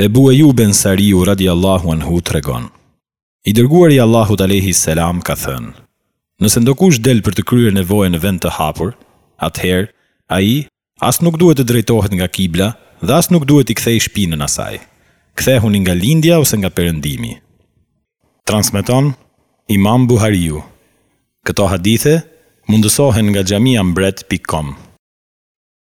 Ebu Ejub Ensariu radijallahu anhu tregon, I Dërguari i Allahut alejhi selam ka thënë, Nëse ndokush del për të kryer nevojën në vend të hapur, atëherë ai as nuk duhet të drejtohet nga kibla dhe as nuk duhet t'i kthejë shpinën asaj. Kthehuni nga lindja ose nga perëndimi. Transmeton Imam Buhariu. Këto hadithe mundësohen nga Xhamia Mbret pikë kom.